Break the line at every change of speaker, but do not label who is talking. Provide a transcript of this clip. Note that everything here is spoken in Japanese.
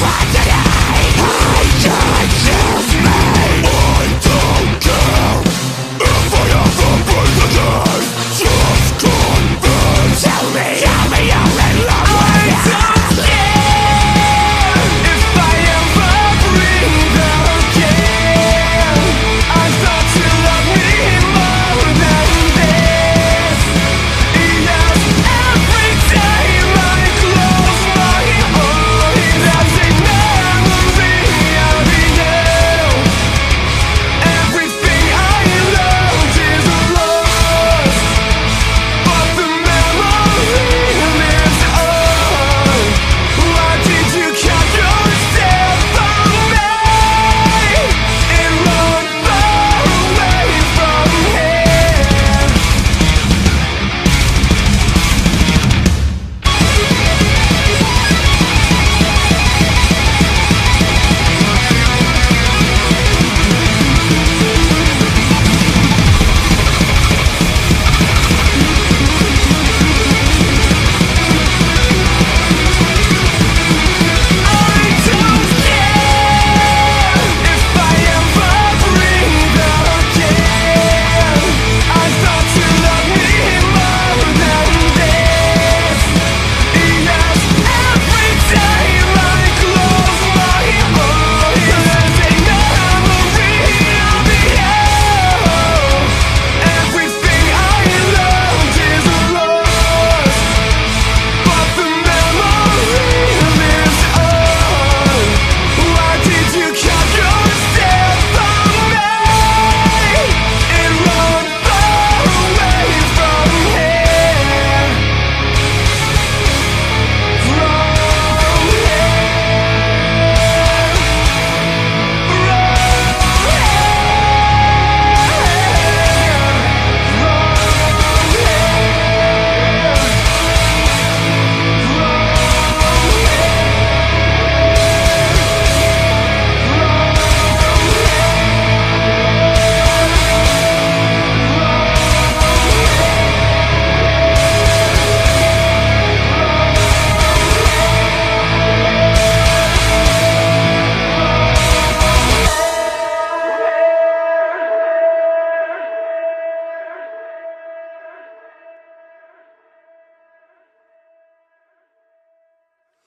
Yeah! fuck,